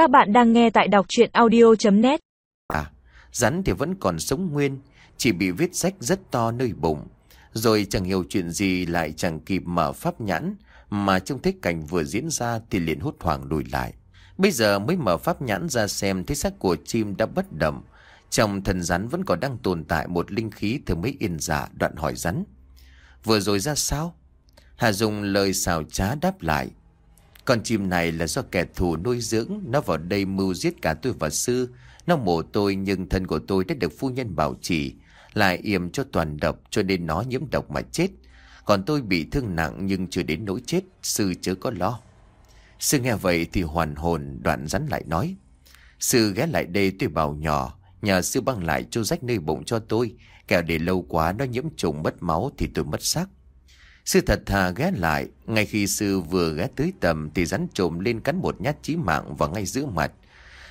Các bạn đang nghe tại đọc chuyện audio.net À, rắn thì vẫn còn sống nguyên, chỉ bị vết rách rất to nơi bụng. Rồi chẳng hiểu chuyện gì lại chẳng kịp mở pháp nhãn, mà trông thấy cảnh vừa diễn ra thì liền hốt hoảng lùi lại. Bây giờ mới mở pháp nhãn ra xem thấy xác của chim đã bất động. Trong thần rắn vẫn còn đang tồn tại một linh khí thường mấy yên giả đoạn hỏi rắn. Vừa rồi ra sao? Hà dùng lời xào trá đáp lại. Con chim này là do kẻ thù nuôi dưỡng, nó vào đây mưu giết cả tôi và sư. Nó mổ tôi nhưng thân của tôi đã được phu nhân bảo trì, lại yểm cho toàn độc cho nên nó nhiễm độc mà chết. Còn tôi bị thương nặng nhưng chưa đến nỗi chết, sư chớ có lo. Sư nghe vậy thì hoàn hồn đoạn rắn lại nói. Sư ghé lại đây tôi bảo nhỏ, nhờ sư băng lại cho rách nơi bụng cho tôi, kẻo để lâu quá nó nhiễm trùng mất máu thì tôi mất xác. Sư thật thà ghé lại, ngay khi sư vừa ghé tới tầm thì rắn trồm lên cắn một nhát chí mạng vào ngay giữa mặt.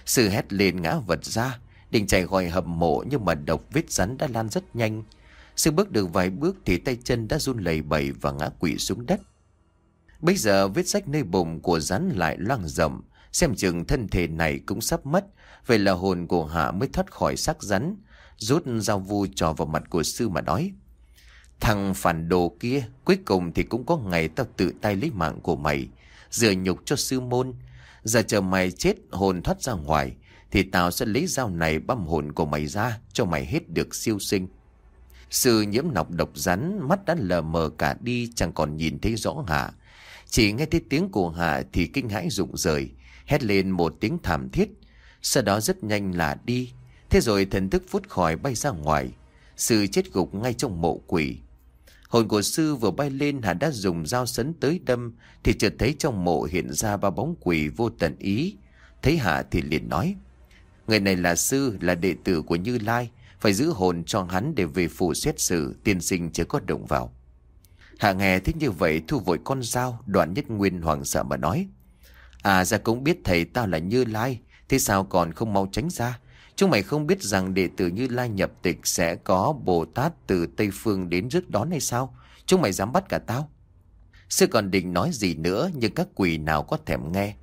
Sư hét lên ngã vật ra, định chạy khỏi hầm mộ nhưng mà độc vết rắn đã lan rất nhanh. Sư bước được vài bước thì tay chân đã run lẩy bẩy và ngã quỵ xuống đất. Bây giờ vết rách nơi bụng của rắn lại loang rộng, xem chừng thân thể này cũng sắp mất, vậy là hồn của Hạ mới thoát khỏi xác rắn, rút dao vu trò vào mặt của sư mà nói. Thằng phản đồ kia, cuối cùng thì cũng có ngày tao tự tay lấy mạng của mày, rửa nhục cho sư môn. Giờ chờ mày chết hồn thoát ra ngoài, thì tao sẽ lấy dao này băm hồn của mày ra cho mày hết được siêu sinh. Sư nhiễm nọc độc rắn, mắt đã lờ mờ cả đi chẳng còn nhìn thấy rõ Hạ. Chỉ nghe thấy tiếng của Hạ thì kinh hãi rụng rời, hét lên một tiếng thảm thiết. Sau đó rất nhanh là đi, thế rồi thần thức phút khỏi bay ra ngoài. Sư chết gục ngay trong mộ quỷ. Hồn của sư vừa bay lên hắn đã dùng dao sấn tới đâm, Thì chợt thấy trong mộ hiện ra ba bóng quỷ vô tận ý. Thấy Hạ thì liền nói, Người này là sư, là đệ tử của Như Lai, Phải giữ hồn cho hắn để về phủ xét xử, Tiên sinh chưa có động vào. Hạ nghe thích như vậy, thu vội con dao, Đoạn nhất nguyên hoàng sợ mà nói À ra cũng biết thầy tao là Như Lai, Thế sao còn không mau tránh ra? Chúng mày không biết rằng đệ tử Như Lai nhập tịch sẽ có Bồ Tát từ Tây Phương đến rước đón hay sao? Chúng mày dám bắt cả tao? Sư còn định nói gì nữa nhưng các quỷ nào có thèm nghe.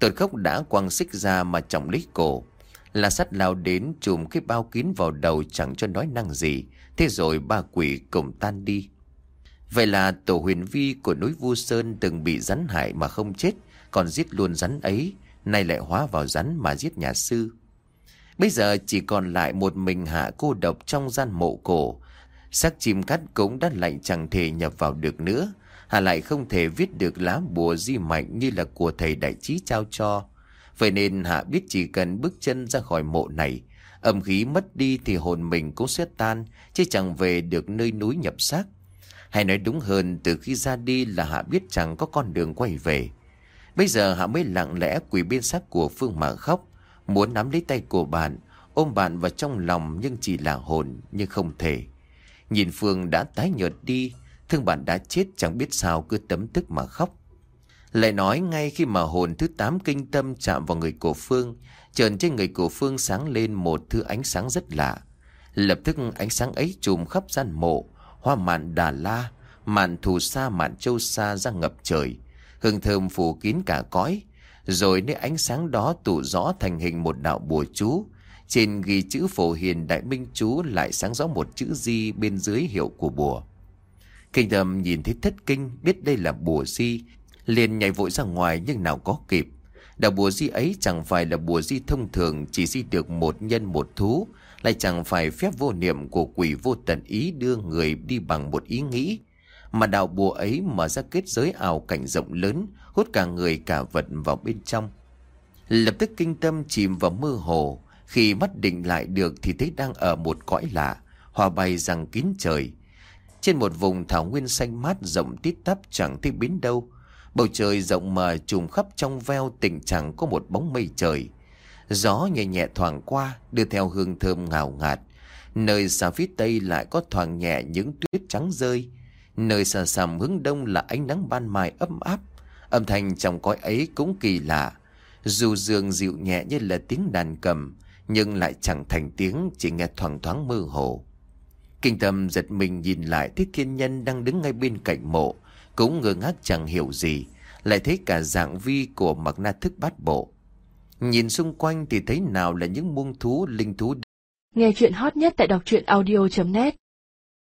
Tột khóc đã quăng xích ra mà trọng lít cổ. Là sắt lao đến chùm cái bao kín vào đầu chẳng cho nói năng gì. Thế rồi ba quỷ cùng tan đi. Vậy là tổ huyền vi của núi Vu Sơn từng bị rắn hại mà không chết, còn giết luôn rắn ấy, nay lại hóa vào rắn mà giết nhà sư. Bây giờ chỉ còn lại một mình hạ cô độc trong gian mộ cổ. Xác chim cắt cũng đã lạnh chẳng thể nhập vào được nữa. Hạ lại không thể viết được lá bùa di mạnh như là của thầy đại trí trao cho. Vậy nên Hạ biết chỉ cần bước chân ra khỏi mộ này, âm khí mất đi thì hồn mình cũng sẽ tan, chứ chẳng về được nơi núi nhập xác. Hay nói đúng hơn, từ khi ra đi là Hạ biết chẳng có con đường quay về. Bây giờ Hạ mới lặng lẽ quỳ bên xác của Phương mà khóc. Muốn nắm lấy tay của bạn, Ôm bạn vào trong lòng nhưng chỉ là hồn, Nhưng không thể. Nhìn Phương đã tái nhợt đi, Thương bạn đã chết, chẳng biết sao cứ tấm tức mà khóc. Lại nói ngay khi mà hồn thứ tám kinh tâm chạm vào người của Phương Trần trên người của Phương sáng lên một thứ ánh sáng rất lạ. Lập tức ánh sáng ấy trùm khắp gian mộ, Hoa mạn Đà La, Mạn thù sa, mạn châu sa ra ngập trời. Hương thơm phủ kín cả cõi rồi nơi ánh sáng đó tụ rõ thành hình một đạo bùa chú. Trên ghi chữ phổ hiền đại minh chú lại sáng rõ một chữ di bên dưới hiệu của bùa. Kinh thầm nhìn thấy thất kinh biết đây là bùa di, liền nhảy vội ra ngoài nhưng nào có kịp. Đạo bùa di ấy chẳng phải là bùa di thông thường chỉ di được một nhân một thú, lại chẳng phải phép vô niệm của quỷ vô tận ý đưa người đi bằng một ý nghĩ. Mà đạo bùa ấy mở ra kết giới ảo cảnh rộng lớn, hút cả người cả vật vào bên trong. Lập tức kinh tâm chìm vào mơ hồ, khi mắt định lại được thì thấy đang ở một cõi lạ, hòa bay rằng kín trời. Trên một vùng thảo nguyên xanh mát rộng tít tắp chẳng thấy biến đâu. Bầu trời rộng mờ trùm khắp trong veo tình chẳng có một bóng mây trời. Gió nhẹ nhẹ thoảng qua đưa theo hương thơm ngào ngạt. Nơi xa phía tây lại có thoảng nhẹ những tuyết trắng rơi. Nơi xa xăm hướng đông là ánh nắng ban mai ấm áp. Âm thanh trong cõi ấy cũng kỳ lạ. Dù dường dịu nhẹ như là tiếng đàn cầm, nhưng lại chẳng thành tiếng, chỉ nghe thoáng thoáng mơ hồ. Kinh tâm giật mình nhìn lại thấy thiên nhân đang đứng ngay bên cạnh mộ, cũng ngơ ngác chẳng hiểu gì, lại thấy cả dạng vi của mặc na thức bát bộ. Nhìn xung quanh thì thấy nào là những muông thú, linh thú Nghe chuyện hot nhất tại đọc truyện audio.net